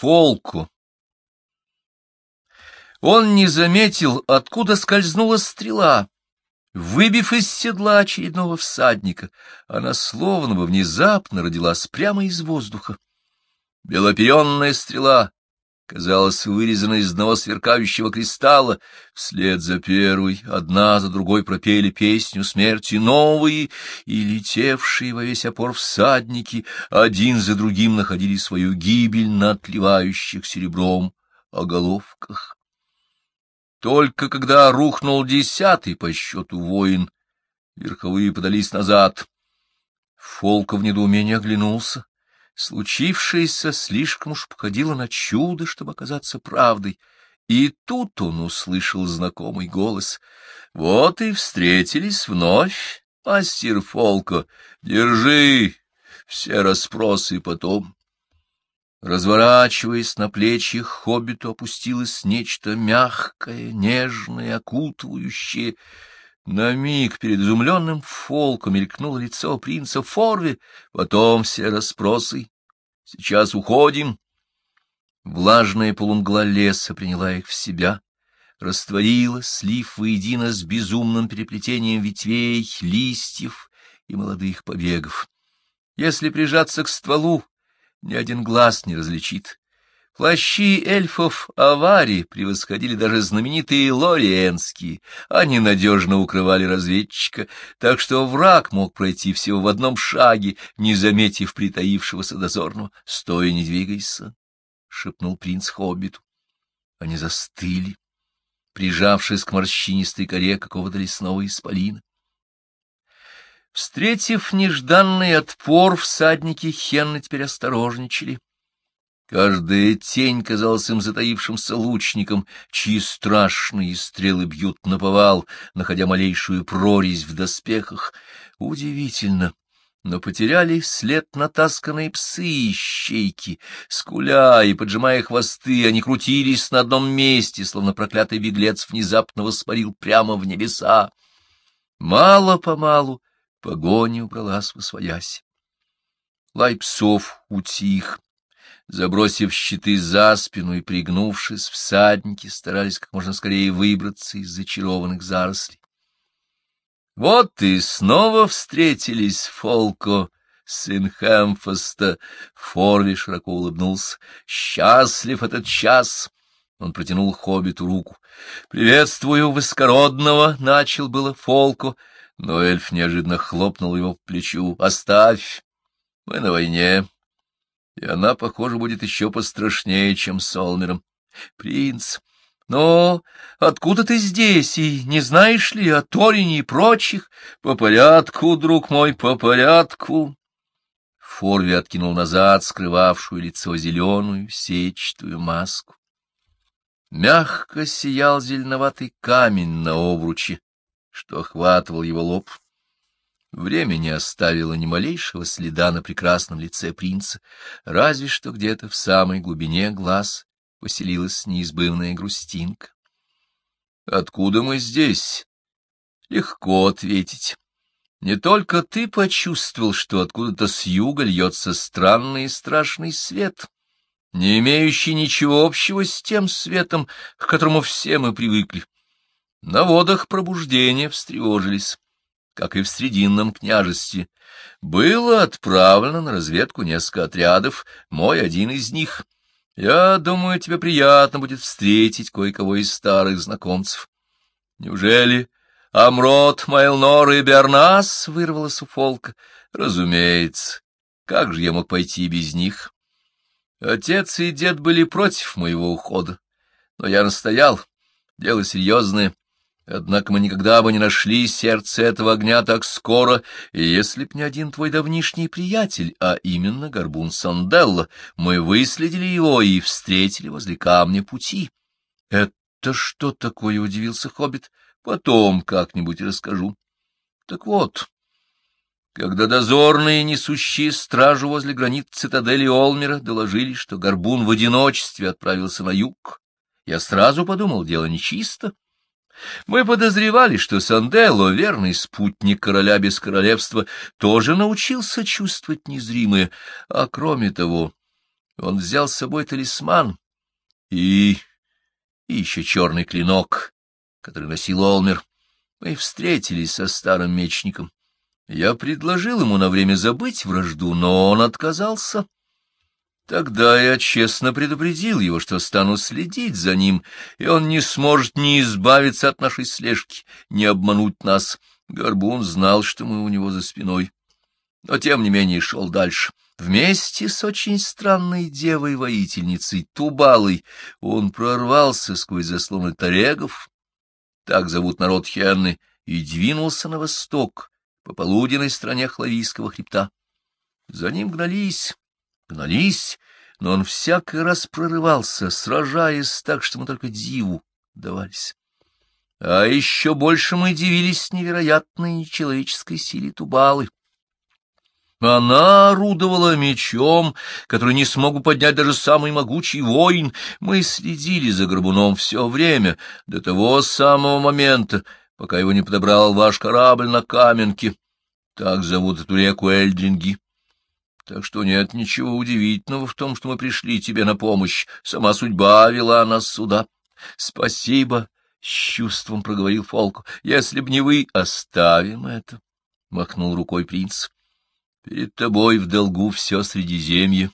Фолку. Он не заметил, откуда скользнула стрела. Выбив из седла очередного всадника, она словно бы внезапно родилась прямо из воздуха. Белоперенная стрела казалась вырезанной из одного сверкающего кристалла. Вслед за первой, одна за другой пропели песню смерти новые, и летевшие во весь опор всадники один за другим находили свою гибель на отливающих серебром оголовках. Только когда рухнул десятый по счету воин, верховые подались назад. Фолка в недоумении оглянулся. Случившееся слишком уж походило на чудо, чтобы оказаться правдой. И тут он услышал знакомый голос. Вот и встретились вновь, мастер Фолко. Держи все расспросы потом. Разворачиваясь на плечи хоббиту, опустилось нечто мягкое, нежное, окутывающее. На миг перед изумленным фолком мелькнуло лицо принца Форви, потом все расспросы. Сейчас уходим. Влажная полумгла леса приняла их в себя, растворила, слив воедино с безумным переплетением ветвей, листьев и молодых побегов. Если прижаться к стволу, ни один глаз не различит. Плащи эльфов аварии превосходили даже знаменитые лориенские, они надежно укрывали разведчика, так что враг мог пройти всего в одном шаге, не заметив притаившегося дозорного. — Стой, не двигайся! — шепнул принц Хоббиту. Они застыли, прижавшись к морщинистой коре какого-то лесного исполина. Встретив нежданный отпор, всадники Хенна теперь осторожничали. Каждая тень казалась им затаившимся лучником, чьи страшные стрелы бьют на повал, находя малейшую прорезь в доспехах. Удивительно, но потеряли след натасканные псы и щейки. Скуля и поджимая хвосты, они крутились на одном месте, словно проклятый беглец внезапно воспарил прямо в небеса. Мало-помалу Погоня убралась во своясь. Лай псов утих. Забросив щиты за спину и пригнувшись, всадники старались как можно скорее выбраться из зачарованных зарослей. Вот и снова встретились Фолко, сын Хэмфаста. Форви широко улыбнулся. Счастлив этот час! Он протянул хоббиту руку. — Приветствую высокородного! — начал было Фолко, но эльф неожиданно хлопнул его по плечу. «Оставь! Мы на войне, и она, похоже, будет еще пострашнее, чем с Олмером. Принц, но откуда ты здесь, и не знаешь ли о Торине и прочих? По порядку, друг мой, по порядку!» Форви откинул назад скрывавшую лицо зеленую сетчатую маску. Мягко сиял зеленоватый камень на обруче, что охватывал его лоб. Время не оставило ни малейшего следа на прекрасном лице принца, разве что где-то в самой глубине глаз поселилась неизбывная грустинка. «Откуда мы здесь?» «Легко ответить. Не только ты почувствовал, что откуда-то с юга льется странный и страшный свет» не имеющий ничего общего с тем светом, к которому все мы привыкли. На водах пробуждения встревожились, как и в Срединном княжестве. Было отправлено на разведку несколько отрядов, мой один из них. Я думаю, тебе приятно будет встретить кое-кого из старых знакомцев. Неужели Амрот, Майлнор и Бернас вырвалось у Фолка? Разумеется. Как же я мог пойти без них? Отец и дед были против моего ухода, но я настоял. Дело серьезное. Однако мы никогда бы не нашли сердце этого огня так скоро, если б не один твой давнишний приятель, а именно Горбун Санделла, мы выследили его и встретили возле камня пути. — Это что такое? — удивился Хоббит. — Потом как-нибудь расскажу. Так вот, когда дозорные, несущие стражу возле границ цитадели Олмера, доложили, что Горбун в одиночестве отправился на юг, я сразу подумал, дело нечисто. Мы подозревали, что Санделло, верный спутник короля без королевства, тоже научился чувствовать незримое, а кроме того, Он взял с собой талисман и... и еще черный клинок, который носил Олмер. Мы встретились со старым мечником. Я предложил ему на время забыть вражду, но он отказался. Тогда я честно предупредил его, что стану следить за ним, и он не сможет ни избавиться от нашей слежки, ни обмануть нас. Горбун знал, что мы у него за спиной, но тем не менее шел дальше. Вместе с очень странной девой-воительницей Тубалой он прорвался сквозь заслоны тарегов, так зовут народ Хенны, и двинулся на восток, по полуденной стране Хлавийского хребта. За ним гнались, гнались, но он всякий раз прорывался, сражаясь так, что мы только диву давались. А еще больше мы дивились невероятной человеческой силе Тубалы. Она орудовала мечом, который не смог поднять даже самый могучий воин. Мы следили за Горбуном все время, до того самого момента, пока его не подобрал ваш корабль на Каменке. Так зовут эту реку Эльдринги. Так что нет ничего удивительного в том, что мы пришли тебе на помощь. Сама судьба вела нас сюда. — Спасибо, — с чувством проговорил Фолку. — Если б не вы, оставим это, — махнул рукой принц. Перед тобой в долгу все Средиземье.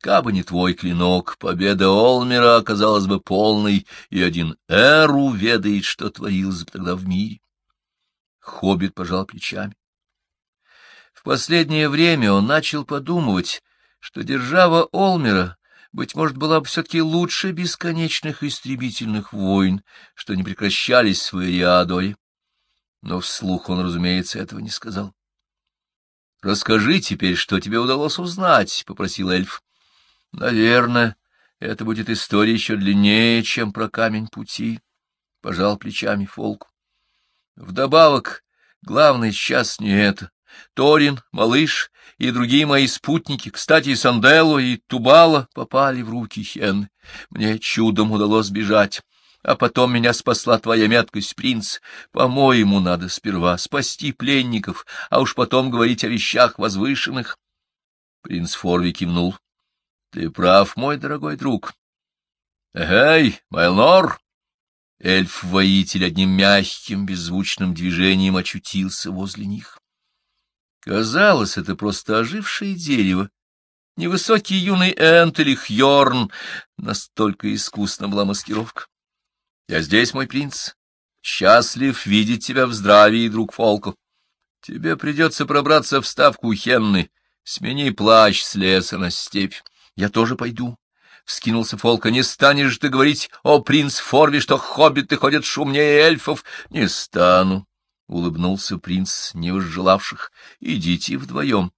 Кабы не твой клинок, победа Олмера оказалась бы полной, и один Эру ведает, что творилось бы тогда в мире. Хоббит пожал плечами. В последнее время он начал подумывать, что держава Олмера, быть может, была бы все-таки лучше бесконечных истребительных войн, что не прекращались в Ириадоре. Но вслух он, разумеется, этого не сказал. — Расскажи теперь, что тебе удалось узнать, — попросил эльф. — Наверное, это будет история еще длиннее, чем про камень пути, — пожал плечами Фолку. Вдобавок, главный сейчас не это. Торин, Малыш и другие мои спутники, кстати, и Сандело, и Тубала, попали в руки Хенны. Мне чудом удалось бежать. А потом меня спасла твоя меткость, принц. По-моему, надо сперва спасти пленников, а уж потом говорить о вещах возвышенных. Принц Форви кивнул. — Ты прав, мой дорогой друг. — Эй, Майлнор! Эльф-воитель одним мягким, беззвучным движением очутился возле них. Казалось, это просто ожившее дерево. Невысокий юный Энт или Хьорн. Настолько искусна была маскировка. Я здесь, мой принц. Счастлив видеть тебя в здравии, друг Фолку. Тебе придется пробраться в ставку Хенны. Смени плащ с леса на степь. Я тоже пойду. — вскинулся Фолка. — Не станешь ты говорить, о, принц Форви, что хоббиты ходят шумнее эльфов? — Не стану, — улыбнулся принц, не возжелавших. — Идите вдвоем.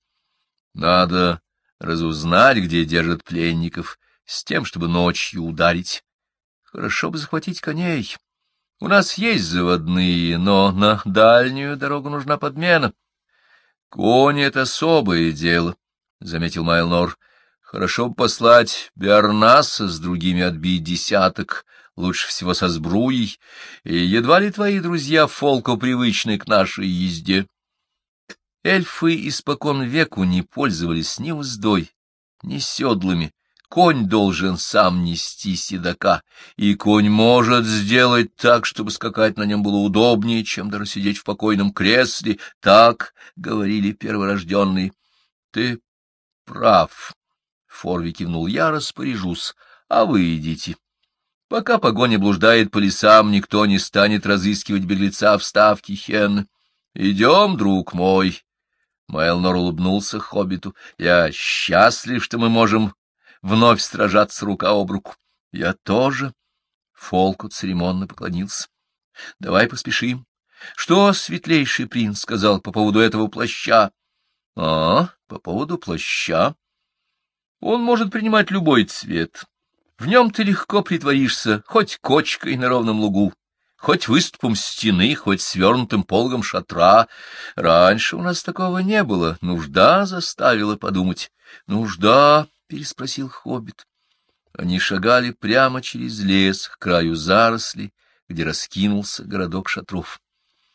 Надо разузнать, где держат пленников, с тем, чтобы ночью ударить. Хорошо бы захватить коней. У нас есть заводные, но на дальнюю дорогу нужна подмена. Кони — это особое дело, — заметил Майлнор. Хорошо бы послать Бернаса с другими отбить десяток, лучше всего со сбруей, и едва ли твои друзья Фолко привычны к нашей езде. Эльфы испокон веку не пользовались ни уздой, ни седлами, Конь должен сам нести седока, и конь может сделать так, чтобы скакать на нем было удобнее, чем даже сидеть в покойном кресле. Так говорили перворожденные. — Ты прав, — Форви кивнул, — я распоряжусь, а вы идите. Пока погоня блуждает по лесам, никто не станет разыскивать беглеца в ставке Хен. Идем, друг мой. Майлнор улыбнулся хоббиту. — Я счастлив, что мы можем вновь сражаться рука об руку. Я тоже. Фолку церемонно поклонился. — Давай поспешим. — Что светлейший принц сказал по поводу этого плаща? — А, по поводу плаща. Он может принимать любой цвет. В нем ты легко притворишься, хоть кочкой на ровном лугу, хоть выступом стены, хоть свернутым пологом шатра. Раньше у нас такого не было, нужда заставила подумать. Нужда — переспросил хоббит. Они шагали прямо через лес к краю заросли, где раскинулся городок шатров.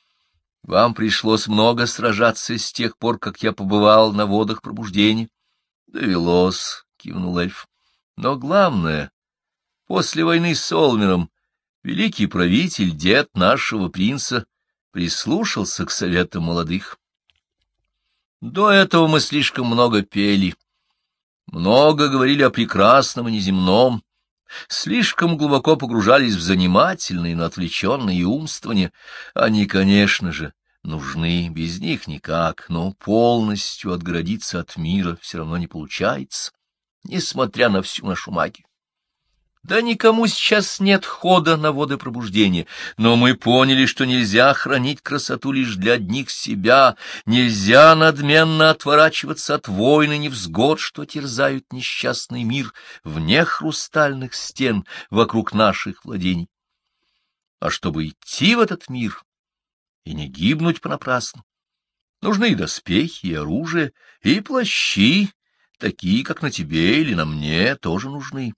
— Вам пришлось много сражаться с тех пор, как я побывал на водах пробуждения. — Довелось, кивнул эльф. — Но главное, после войны с Олмером великий правитель, дед нашего принца, прислушался к советам молодых. До этого мы слишком много пели, много говорили о прекрасном и неземном, слишком глубоко погружались в занимательные, но отвлеченные умствования. Они, конечно же, нужны, без них никак, но полностью отгородиться от мира все равно не получается, несмотря на всю нашу магию. Да никому сейчас нет хода на воды пробуждения, но мы поняли, что нельзя хранить красоту лишь для одних себя, нельзя надменно отворачиваться от войны невзгод, что терзают несчастный мир вне хрустальных стен вокруг наших владений. А чтобы идти в этот мир и не гибнуть понапрасну, нужны и доспехи, и оружие, и плащи, такие, как на тебе или на мне, тоже нужны.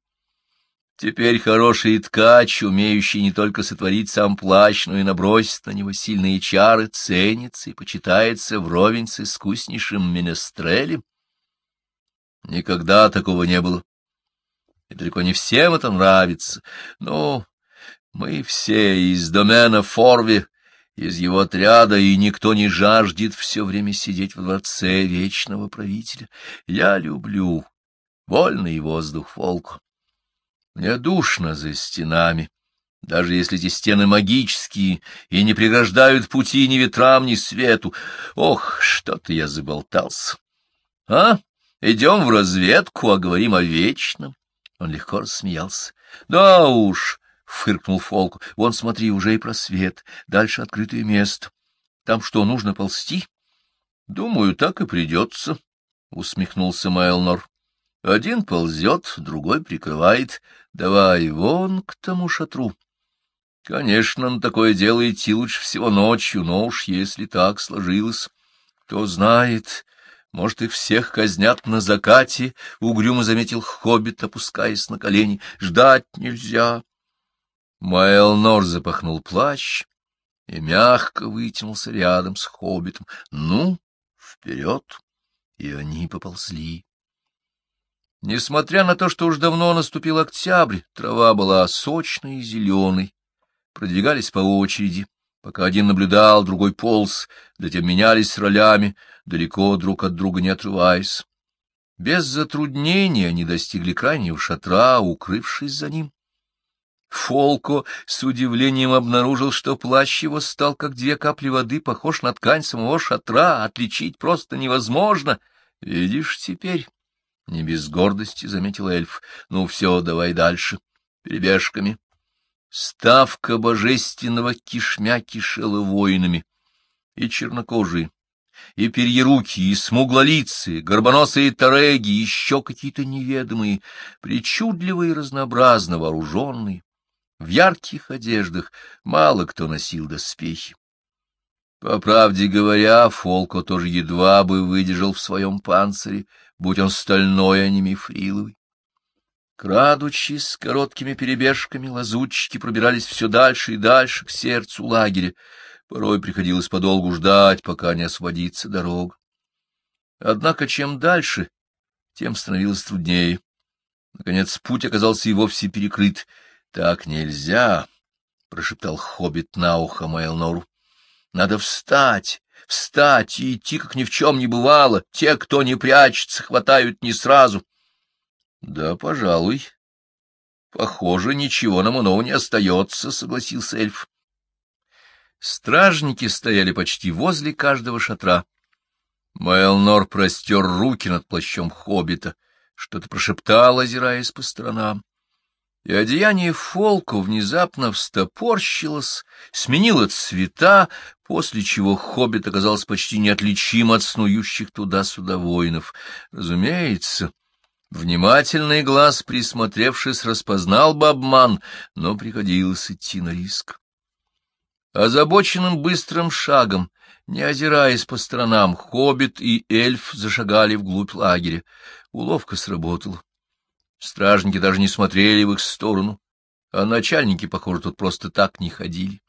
Теперь хороший ткач, умеющий не только сотворить сам плащ, но и набросить на него сильные чары, ценится и почитается вровень с искуснейшим менестрелем. Никогда такого не было. И далеко не всем это нравится. Но мы все из домена Форви, из его отряда, и никто не жаждет все время сидеть в дворце вечного правителя. Я люблю вольный воздух волку. Мне душно за стенами, даже если эти стены магические и не преграждают пути ни ветрам, ни свету. Ох, что-то я заболтался. А? Идем в разведку, а говорим о вечном. Он легко рассмеялся. Да уж, — фыркнул Фолк, — вон, смотри, уже и просвет, дальше открытое место. Там что, нужно ползти? — Думаю, так и придется, — усмехнулся Майлнор. Один ползет, другой прикрывает. Давай вон к тому шатру. Конечно, на такое дело идти лучше всего ночью, но уж если так сложилось, кто знает, может, их всех казнят на закате, — угрюмо заметил хоббит, опускаясь на колени. Ждать нельзя. Маэлнор запахнул плащ и мягко вытянулся рядом с хоббитом. Ну, вперед! И они поползли. Несмотря на то, что уж давно наступил октябрь, трава была сочной и зеленой. Продвигались по очереди, пока один наблюдал, другой полз, затем менялись ролями, далеко друг от друга не отрываясь. Без затруднения они достигли крайнего шатра, укрывшись за ним. Фолко с удивлением обнаружил, что плащ его стал, как две капли воды, похож на ткань самого шатра, отличить просто невозможно. Видишь теперь? Не без гордости заметил эльф. Ну все, давай дальше. Перебежками. Ставка божественного кишмя кишела воинами. И чернокожие, и перьеруки, и смуглолицы, горбоносые тареги, еще какие-то неведомые, причудливые и разнообразно вооруженные. В ярких одеждах мало кто носил доспехи. По правде говоря, Фолко тоже едва бы выдержал в своем панцире, будь он стальной, а не мифриловый. Крадучись с короткими перебежками, лазутчики пробирались все дальше и дальше к сердцу лагеря. Порой приходилось подолгу ждать, пока не освободится дорога. Однако чем дальше, тем становилось труднее. Наконец путь оказался и вовсе перекрыт. — Так нельзя, — прошептал хоббит на ухо Майлнору. — Надо встать, встать и идти, как ни в чем не бывало. Те, кто не прячется, хватают не сразу. — Да, пожалуй. — Похоже, ничего нам иного не остается, — согласился эльф. Стражники стояли почти возле каждого шатра. Мэлнор простер руки над плащом хоббита, что-то прошептал, озираясь по сторонам и одеяние Фолку внезапно встопорщилось, сменило цвета, после чего хоббит оказался почти неотличим от снующих туда-сюда воинов. Разумеется, внимательный глаз, присмотревшись, распознал бы обман, но приходилось идти на риск. Озабоченным быстрым шагом, не озираясь по сторонам, хоббит и эльф зашагали вглубь лагеря. Уловка сработала. Стражники даже не смотрели в их сторону, а начальники, похоже, тут просто так не ходили.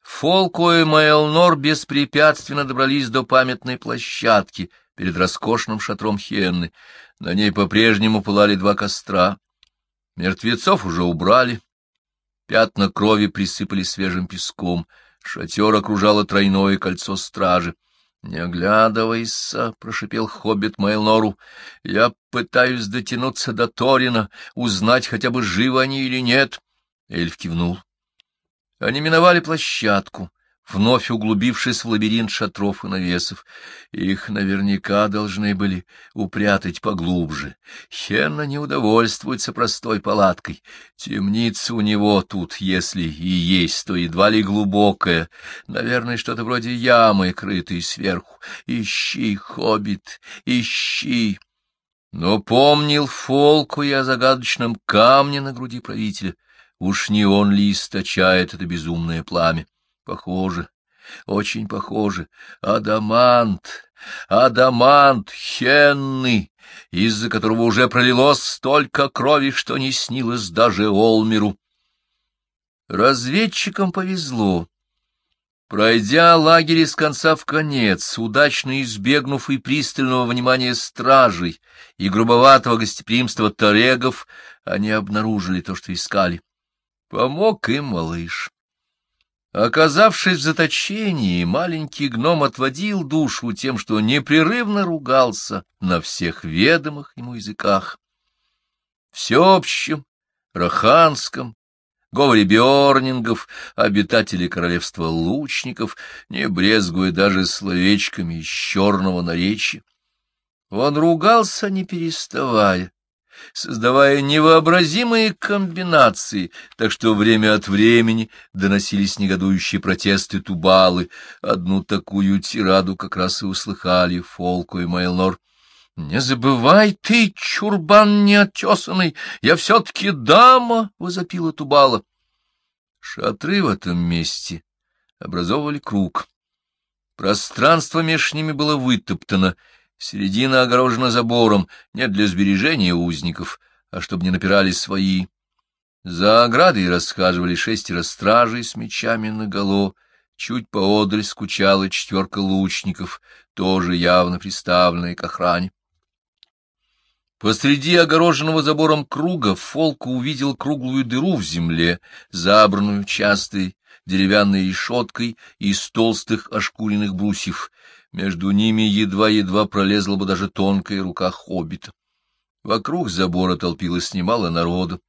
Фолко и Майлнор беспрепятственно добрались до памятной площадки перед роскошным шатром Хенны. На ней по-прежнему пылали два костра. Мертвецов уже убрали. Пятна крови присыпали свежим песком. Шатер окружало тройное кольцо стражи. — Не оглядывайся, — прошипел хоббит Мейлнору. — Я пытаюсь дотянуться до Торина, узнать, хотя бы живы они или нет. Эльф кивнул. Они миновали площадку вновь углубившись в лабиринт шатров и навесов. Их наверняка должны были упрятать поглубже. Хенна не удовольствуется простой палаткой. Темница у него тут, если и есть, то едва ли глубокая. Наверное, что-то вроде ямы, крытой сверху. Ищи, хоббит, ищи. Но помнил Фолку и о загадочном камне на груди правителя. Уж не он ли источает это безумное пламя? Похоже, очень похоже. Адамант, адамант, хенны, из-за которого уже пролилось столько крови, что не снилось даже Олмеру. Разведчикам повезло. Пройдя лагерь из конца в конец, удачно избегнув и пристального внимания стражей, и грубоватого гостеприимства тарегов, они обнаружили то, что искали. Помог им малыш. Оказавшись в заточении, маленький гном отводил душу тем, что непрерывно ругался на всех ведомых ему языках. Всеобщем, раханском, говоре бёрнингов, обитатели королевства лучников, не брезгуя даже словечками из черного наречия. Он ругался, не переставая, создавая невообразимые комбинации, так что время от времени доносились негодующие протесты Тубалы. Одну такую тираду как раз и услыхали Фолку и Майлнор. — Не забывай ты, чурбан неотесанный, я все-таки дама! — возопила Тубала. Шатры в этом месте образовывали круг. Пространство меж ними было вытоптано, Середина огорожена забором, не для сбережения узников, а чтобы не напирали свои. За оградой расхаживали шестеро стражей с мечами наголо, чуть поодаль скучала четверка лучников, тоже явно приставленные к охране. Посреди огороженного забором круга Фолк увидел круглую дыру в земле, забранную частой деревянной решеткой из толстых ошкуренных брусьев. Между ними едва-едва пролезла бы даже тонкая рука хоббита. Вокруг забора толпилось немало народу,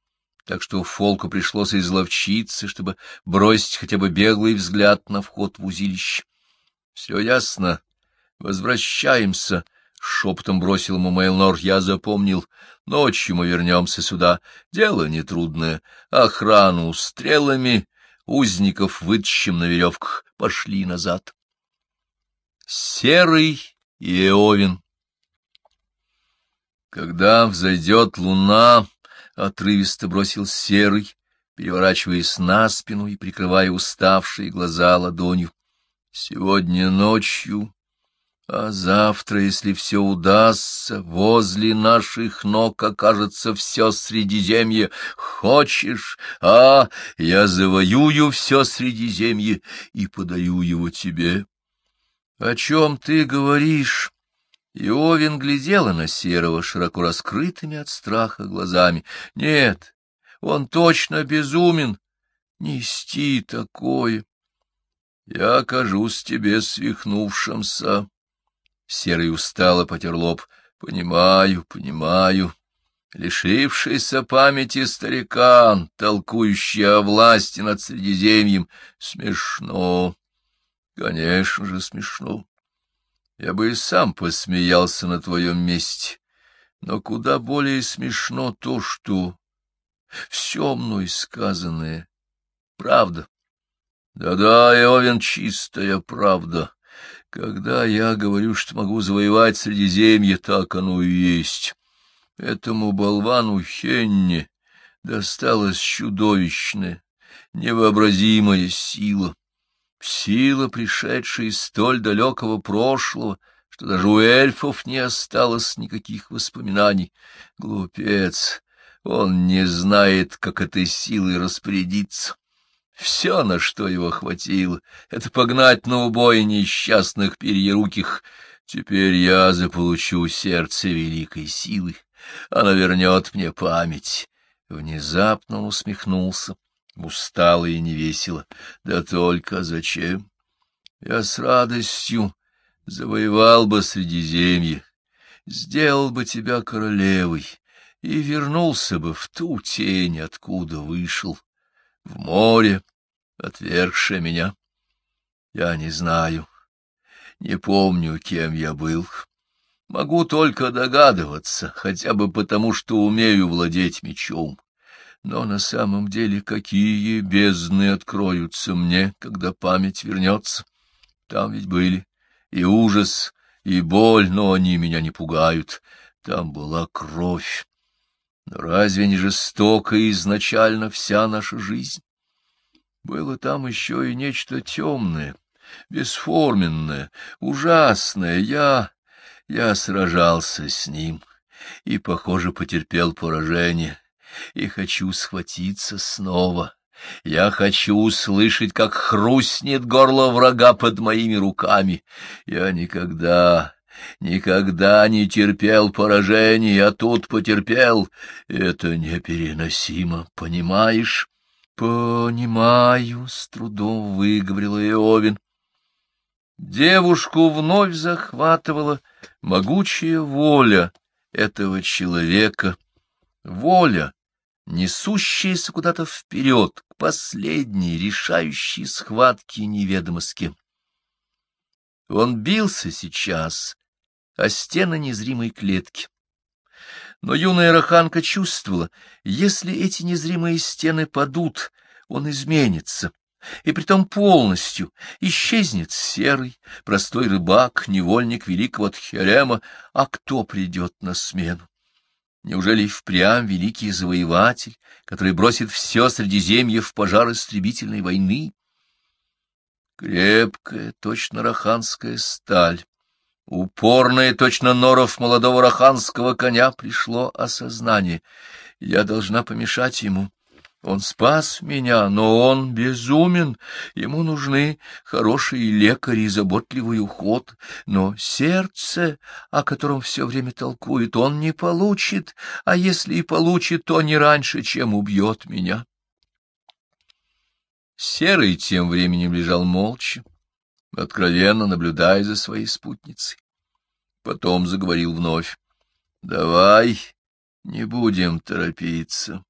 так что Фолку пришлось изловчиться, чтобы бросить хотя бы беглый взгляд на вход в узилище. — Все ясно. Возвращаемся, — шепотом бросил ему Мейлнор. — Я запомнил. Ночью мы вернемся сюда. Дело нетрудное. Охрану стрелами, узников вытащим на веревках. Пошли назад. Серый и Иовин. Когда взойдет луна, отрывисто бросил Серый, переворачиваясь на спину и прикрывая уставшие глаза ладонью. Сегодня ночью, а завтра, если все удастся, возле наших ног окажется все Средиземье. Хочешь, а я завоюю все Средиземье и подаю его тебе. «О чем ты говоришь?» Иовин глядела на Серого широко раскрытыми от страха глазами. «Нет, он точно безумен. Нести такое. Я окажусь тебе свихнувшимся». Серый устало потер лоб. «Понимаю, понимаю». Лишившийся памяти старикан, толкующий о власти над Средиземьем, смешно. Конечно же, смешно. Я бы и сам посмеялся на твоем месте. Но куда более смешно то, что все мной сказанное — правда. Да-да, Иовен, чистая правда. Когда я говорю, что могу завоевать Средиземье, так оно и есть. Этому болвану Хенне досталась чудовищная, невообразимая сила. Сила, пришедшая из столь далекого прошлого, что даже у эльфов не осталось никаких воспоминаний. Глупец, он не знает, как этой силой распорядиться. Все, на что его хватило, — это погнать на убой несчастных перьеруких. Теперь я заполучу сердце великой силы. Она вернет мне память. Внезапно усмехнулся, устало и невесело. Да только зачем? Я с радостью завоевал бы Средиземье, сделал бы тебя королевой и вернулся бы в ту тень, откуда вышел, в море, отвергшее меня. Я не знаю, не помню, кем я был. Могу только догадываться, хотя бы потому, что умею владеть мечом. Но на самом деле какие бездны откроются мне, когда память вернется? Там ведь были и ужас, и боль, но они меня не пугают. Там была кровь. Но разве не жестока изначально вся наша жизнь? Было там еще и нечто темное, бесформенное, ужасное. Я... я сражался с ним и, похоже, потерпел поражение, и хочу схватиться снова. Я хочу услышать, как хрустнет горло врага под моими руками. Я никогда, никогда не терпел поражений, а тут потерпел. Это непереносимо, понимаешь? — Понимаю, — с трудом выговорила Иовин. Девушку вновь захватывала могучая воля этого человека, воля, несущаяся куда-то вперед, к последней решающей схватке неведомо с кем. Он бился сейчас о стены незримой клетки. Но юная Раханка чувствовала, если эти незримые стены падут, он изменится, и притом полностью исчезнет серый, простой рыбак, невольник великого Тхерема, а кто придет на смену? Неужели впрямь великий завоеватель, который бросит все Средиземье в пожар истребительной войны? Крепкая, точно раханская сталь, упорная, точно норов молодого раханского коня, пришло осознание. Я должна помешать ему. Он спас меня, но он безумен, ему нужны хорошие лекари и заботливый уход, но сердце, о котором все время толкует, он не получит, а если и получит, то не раньше, чем убьет меня. Серый тем временем лежал молча, откровенно наблюдая за своей спутницей. Потом заговорил вновь. — Давай не будем торопиться.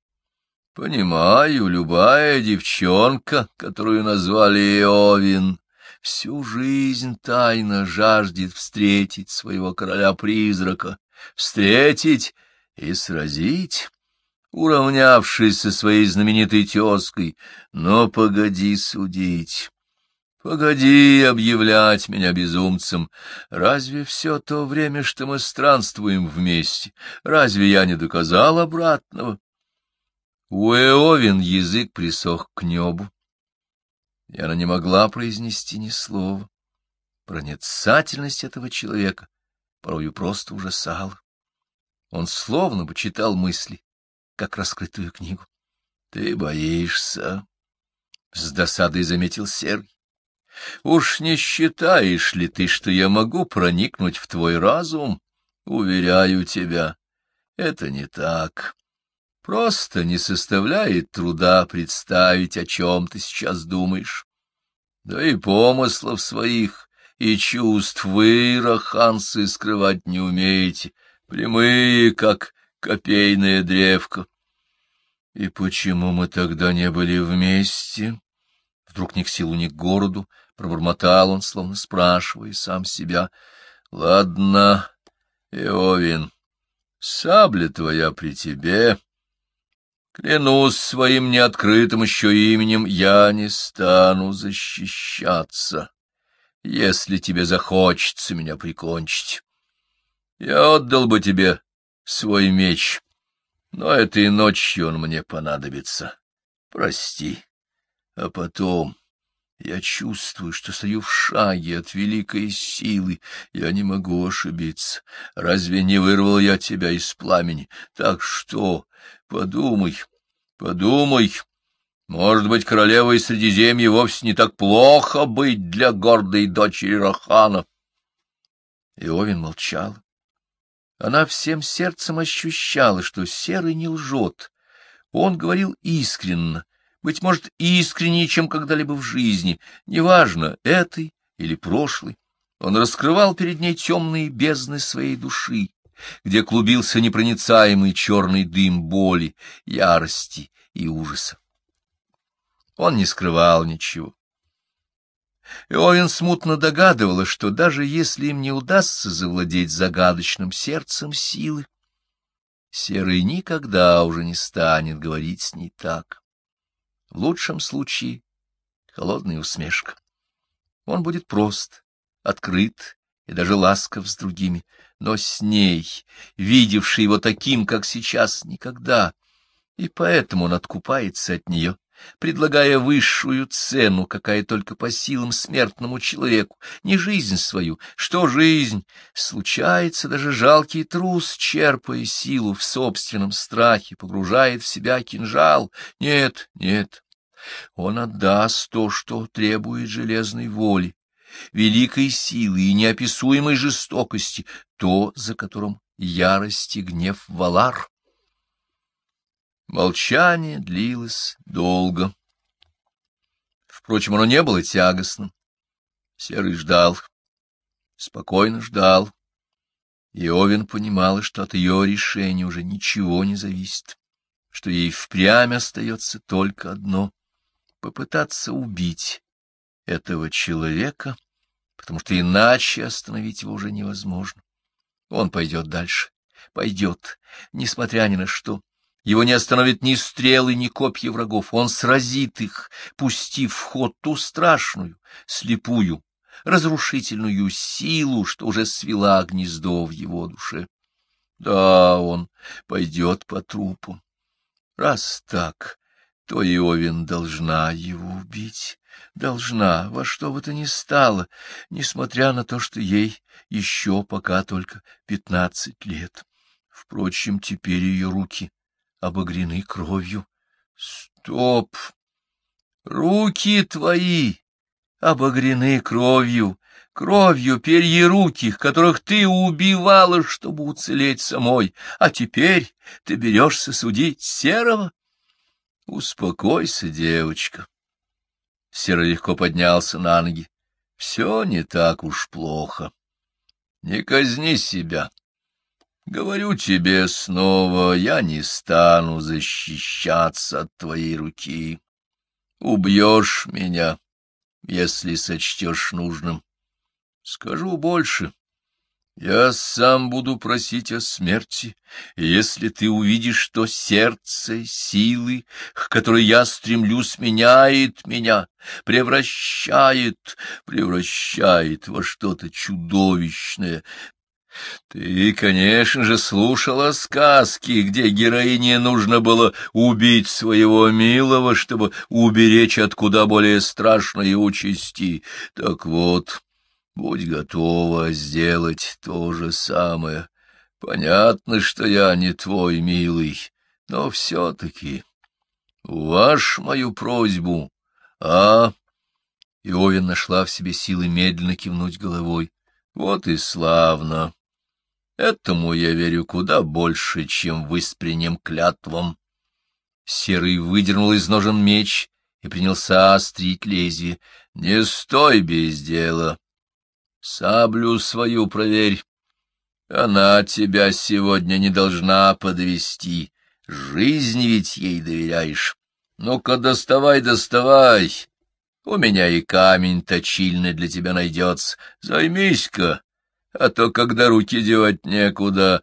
Понимаю, любая девчонка, которую назвали Иовин, всю жизнь тайно жаждет встретить своего короля-призрака, встретить и сразить, уравнявшись со своей знаменитой тезкой. Но погоди судить. Погоди объявлять меня безумцем. Разве все то время, что мы странствуем вместе, разве я не доказал обратного? У Эовин язык присох к небу, и она не могла произнести ни слова. Проницательность этого человека порою просто ужасала. Он словно бы читал мысли, как раскрытую книгу. — Ты боишься? — с досадой заметил Серый. — Уж не считаешь ли ты, что я могу проникнуть в твой разум? Уверяю тебя, это не так. Просто не составляет труда представить, о чем ты сейчас думаешь. Да и помыслов своих, и чувств вы, раханцы, скрывать не умеете, прямые, как копейная древка. И почему мы тогда не были вместе? Вдруг ни к силу, ни к городу, пробормотал он, словно спрашивая сам себя. Ладно, Иовин, сабля твоя при тебе, Клянусь своим неоткрытым еще именем, я не стану защищаться, если тебе захочется меня прикончить. Я отдал бы тебе свой меч, но этой ночью он мне понадобится. Прости. А потом я чувствую, что стою в шаге от великой силы. Я не могу ошибиться. Разве не вырвал я тебя из пламени? Так что Подумай, подумай. Может быть, королевой Средиземья вовсе не так плохо быть для гордой дочери Рахана. Иовин молчал. Она всем сердцем ощущала, что Серый не лжет. Он говорил искренно, быть может, искреннее, чем когда-либо в жизни, неважно, этой или прошлой. Он раскрывал перед ней темные бездны своей души, где клубился непроницаемый черный дым боли, ярости и ужаса. Он не скрывал ничего. Иовин смутно догадывалась, что даже если им не удастся завладеть загадочным сердцем силы, Серый никогда уже не станет говорить с ней так. В лучшем случае холодная усмешка. Он будет прост, открыт и даже ласков с другими, но с ней, видевший его таким, как сейчас, никогда, и поэтому он откупается от нее, предлагая высшую цену, какая только по силам смертному человеку, не жизнь свою, что жизнь. Случается даже жалкий трус, черпая силу в собственном страхе, погружает в себя кинжал. Нет, нет, он отдаст то, что требует железной воли, великой силы и неописуемой жестокости, то, за которым ярость и гнев Валар. Молчание длилось долго. Впрочем, оно не было тягостным. Серый ждал, спокойно ждал. И Овен понимала, что от ее решения уже ничего не зависит, что ей впрямь остается только одно — попытаться убить этого человека, потому что иначе остановить его уже невозможно. Он пойдет дальше, пойдет, несмотря ни на что. Его не остановит ни стрелы, ни копья врагов. Он сразит их, пустив в ход ту страшную, слепую, разрушительную силу, что уже свела гнездо в его душе. Да, он пойдет по трупам. Раз так, то Иовин должна его убить. Должна, во что бы то ни стало, несмотря на то, что ей еще пока только пятнадцать лет. Впрочем, теперь ее руки обогрены кровью. Стоп! Руки твои обогрены кровью, кровью перья руки, которых ты убивала, чтобы уцелеть самой, а теперь ты берешься судить серого? Успокойся, девочка. Серый легко поднялся на ноги. Все не так уж плохо. Не казни себя. Говорю тебе снова, я не стану защищаться от твоей руки. Убьешь меня, если сочтешь нужным. Скажу больше. Я сам буду просить о смерти, если ты увидишь, что сердце силы, к которой я стремлюсь, меняет меня, превращает, превращает во что-то чудовищное, ты, конечно же, слушала сказки, где героине нужно было убить своего милого, чтобы уберечь от куда более страшной участи. Так вот, будь готова сделать то же самое. Понятно, что я не твой милый, но все-таки ваш мою просьбу, а... Иовин нашла в себе силы медленно кивнуть головой. Вот и славно. Этому я верю куда больше, чем выспренним клятвам. Серый выдернул из ножен меч и принялся острить лезвие. Не стой без дела. Саблю свою проверь. Она тебя сегодня не должна подвести. Жизнь ведь ей доверяешь. Ну-ка, доставай, доставай. У меня и камень точильный для тебя найдется. Займись-ка а то, когда руки девать некуда...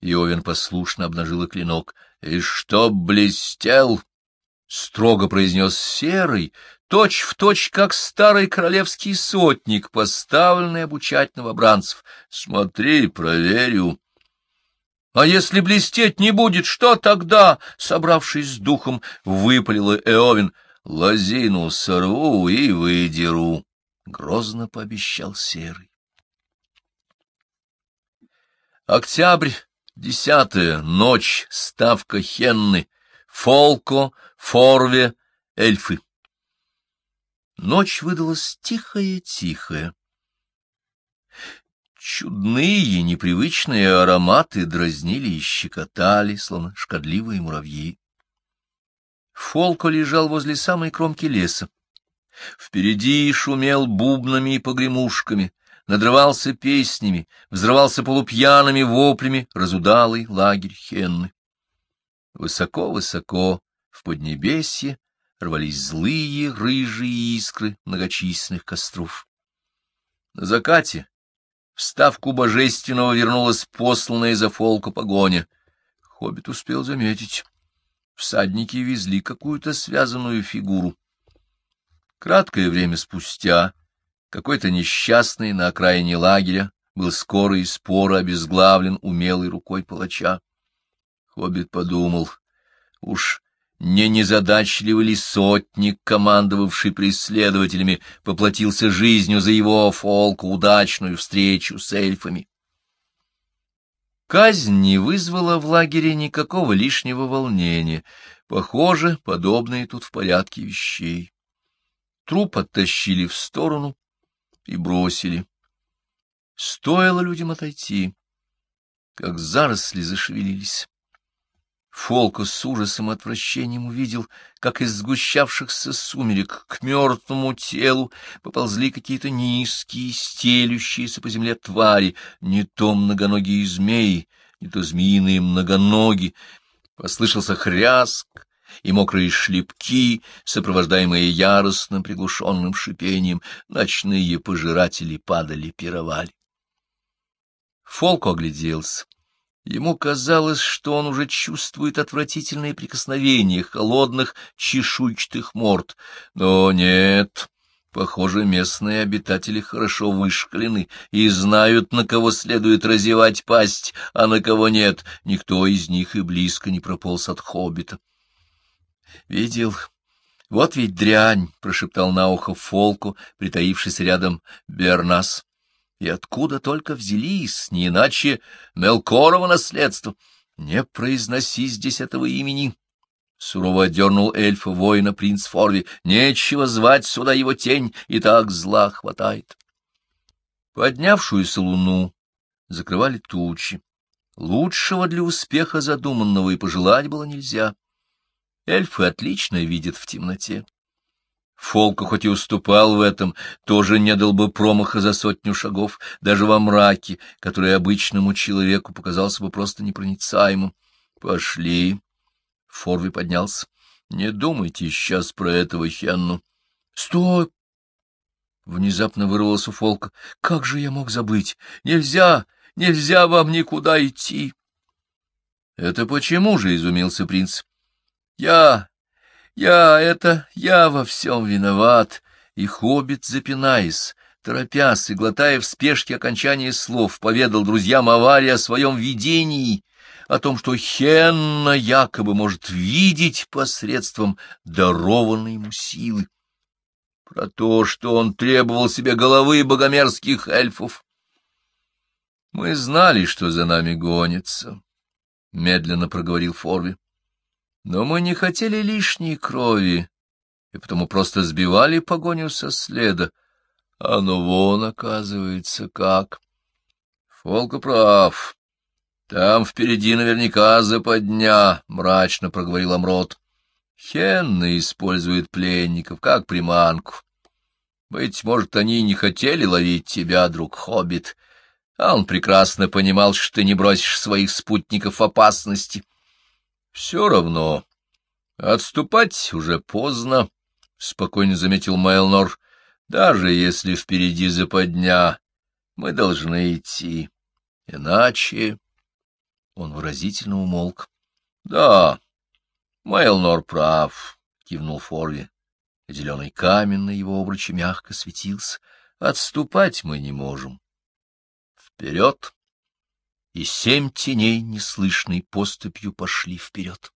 Иовин послушно обнажила клинок. — И чтоб блестел! — строго произнес Серый, точь в точь, как старый королевский сотник, поставленный обучать новобранцев. — Смотри, проверю. — А если блестеть не будет, что тогда? — собравшись с духом, выпалила Эовин. — Лозину сорву и выдеру, — грозно пообещал Серый. Октябрь, десятая, ночь, ставка Хенны, Фолко, Форве, эльфы. Ночь выдалась тихая-тихая. Чудные, непривычные ароматы дразнили и щекотали, словно шкодливые муравьи. Фолко лежал возле самой кромки леса. Впереди шумел бубнами и погремушками, надрывался песнями, взрывался полупьяными воплями разудалый лагерь Хенны. Высоко-высоко в Поднебесье рвались злые рыжие искры многочисленных костров. На закате в ставку божественного вернулась посланная за фолку погоня. Хоббит успел заметить. Всадники везли какую-то связанную фигуру. Краткое время спустя какой-то несчастный на окраине лагеря был скоро и споро обезглавлен умелой рукой палача. Хоббит подумал, уж не незадачливый ли сотник, командовавший преследователями, поплатился жизнью за его фолку удачную встречу с эльфами. Казнь не вызвала в лагере никакого лишнего волнения. Похоже, подобное тут в порядке вещей. Труп оттащили в сторону и бросили. Стоило людям отойти, как заросли зашевелились. Фолко с ужасом и отвращением увидел, как из сгущавшихся сумерек к мертвому телу поползли какие-то низкие, стелющиеся по земле твари, не то многоногие змеи, не то змеиные многоноги. Послышался хряск, и мокрые шлепки, сопровождаемые яростным приглушенным шипением, ночные пожиратели падали, пировали. Фолко огляделся. Ему казалось, что он уже чувствует отвратительные прикосновения холодных чешуйчатых морд. Но нет, похоже, местные обитатели хорошо вышкалены и знают, на кого следует разевать пасть, а на кого нет. Никто из них и близко не прополз от хоббита. Видел. Вот ведь дрянь, — прошептал на ухо Фолку, притаившись рядом Бернас. И откуда только взялись, не иначе Мелкорова наследство. Не произноси здесь этого имени. Сурово отдернул эльфа воина принц Форви. Нечего звать сюда его тень, и так зла хватает. Поднявшуюся луну закрывали тучи. Лучшего для успеха задуманного и пожелать было нельзя. Эльфы отлично видят в темноте. Фолка хоть и уступал в этом, тоже не дал бы промаха за сотню шагов, даже во мраке, который обычному человеку показался бы просто непроницаемым. — Пошли. Форви поднялся. — Не думайте сейчас про этого Хенну. — Стой! Внезапно вырвался Фолка. — Как же я мог забыть? Нельзя, нельзя вам никуда идти! — Это почему же? — изумился принц. — Я я это, я во всем виноват. И хоббит, запинаясь, торопясь и глотая в спешке окончания слов, поведал друзьям аварии о своем видении, о том, что Хенна якобы может видеть посредством дарованной ему силы, про то, что он требовал себе головы богомерзких эльфов. Мы знали, что за нами гонится, — медленно проговорил Форви. Но мы не хотели лишней крови, и потому просто сбивали погоню со следа. А ну вон, оказывается, как. Фолка прав. Там впереди наверняка западня, — мрачно проговорил Амрот. Хенны используют пленников как приманку. Быть может, они не хотели ловить тебя, друг Хоббит, а он прекрасно понимал, что ты не бросишь своих спутников в опасности. — все равно. Отступать уже поздно, — спокойно заметил Майлнор. Даже если впереди западня, мы должны идти. Иначе... Он выразительно умолк. — Да, Майлнор прав, — кивнул Форви. Зеленый камень на его обруче мягко светился. Отступать мы не можем. Вперед! И семь теней неслышной поступью пошли вперед.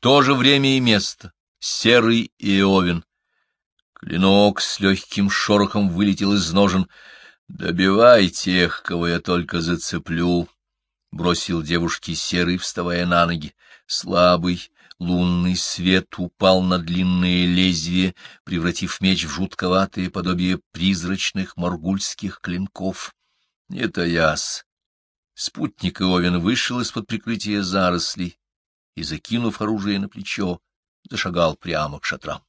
То же время и место, серый и Овен. Клинок с легким шорохом вылетел из ножен. «Добивай тех, кого я только зацеплю», — бросил девушке серый, вставая на ноги. Слабый, Лунный свет упал на длинное лезвие, превратив меч в жутковатое подобие призрачных моргульских клинков. Не таясь, спутник Иовин вышел из-под прикрытия зарослей и, закинув оружие на плечо, зашагал прямо к шатрам.